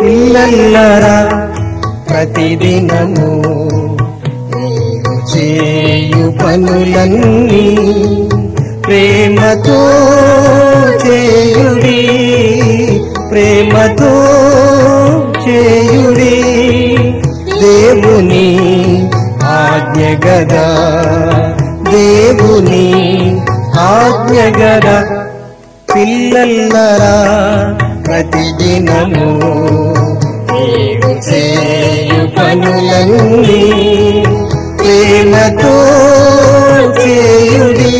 పిల్లల్లరా ప్రతిదినము. మీరు చేయు పనులన్నీ ప్రేమతో చేయుడి. ప్రేమతో చేయుడి. దేవుని ఆజ్ఞ గదా. దేవుని ఆజ్ఞ గదా. పిల్లల్లరా ప్రతిదినము. చేయు పనులన్నీ ప్రేమతో చేయుడి.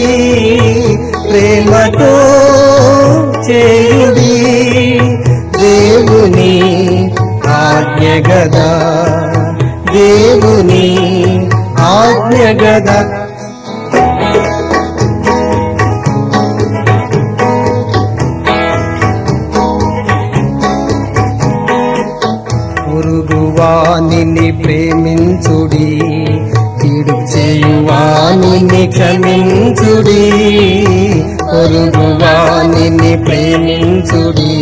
ప్రేమతో చేయుడి. దేవుని ఆజ్ఞ గదా. దేవుని ఆజ్ఞ గదా. పొరుగువానిని ప్రేమించుడి కీడు చేయువానిని క్షమించుడి పొరుగువానిని ప్రేమించుడి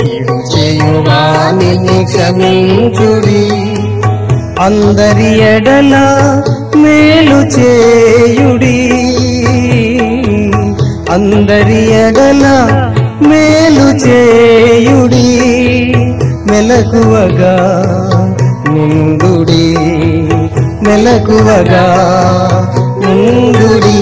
కీడు చేయువానిని క్షమించుడి. అందరి ఎడల మేలు చేయుడి అందరి ఎడల మేలు చేయుడి. మెలకువగా నుండుడి మెలకువగా నుండుడి